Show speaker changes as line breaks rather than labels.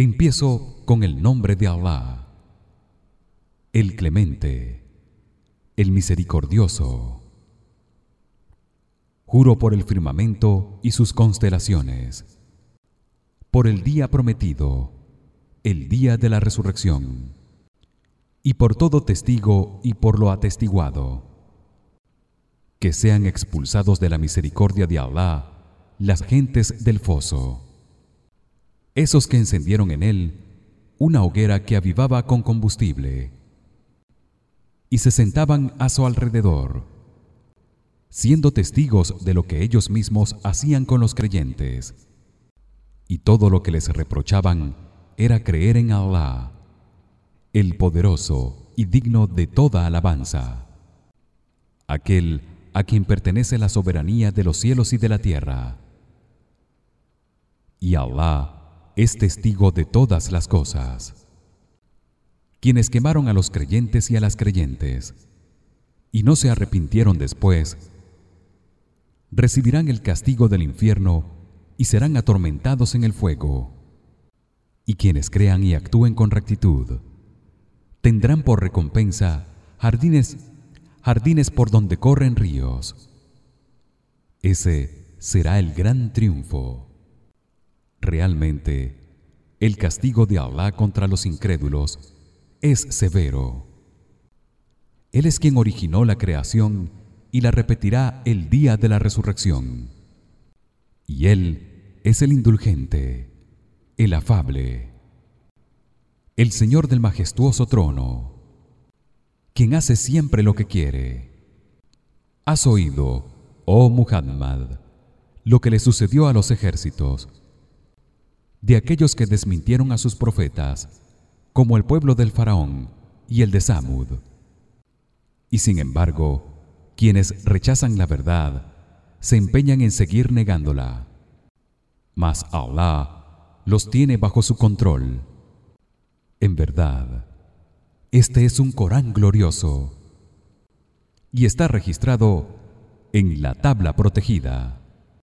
Empiezo con el nombre de Allah, el Clemente, el Misericordioso. Juro por el firmamento y sus constelaciones, por el día prometido, el día de la resurrección, y por todo testigo y por lo atestiguado. Que sean expulsados de la misericordia de Allah las gentes del foso esos que encendieron en él una hoguera que avivaba con combustible. Y se sentaban a su alrededor siendo testigos de lo que ellos mismos hacían con los creyentes. Y todo lo que les reprochaban era creer en Allah el poderoso y digno de toda alabanza aquel a quien pertenece la soberanía de los cielos y de la tierra. Y Allah es testigo de todas las cosas. Quienes quemaron a los creyentes y a las creyentes y no se arrepintieron después recibirán el castigo del infierno y serán atormentados en el fuego. Y quienes crean y actúen con rectitud tendrán por recompensa jardines jardines por donde corren ríos. Ese será el gran triunfo. Realmente el castigo de Allah contra los incrédulos es severo. Él es quien originó la creación y la repetirá el día de la resurrección. Y él es el indulgente, el afable, el Señor del majestuoso trono, quien hace siempre lo que quiere. Has oído, oh Muhammad, lo que le sucedió a los ejércitos de aquellos que desmintieron a sus profetas como el pueblo del faraón y el de Samud. Y sin embargo quienes rechazan la verdad se empeñan en seguir negándola. Mas Allah los tiene bajo su control. En verdad este es un Corán glorioso y está registrado en la tabla protegida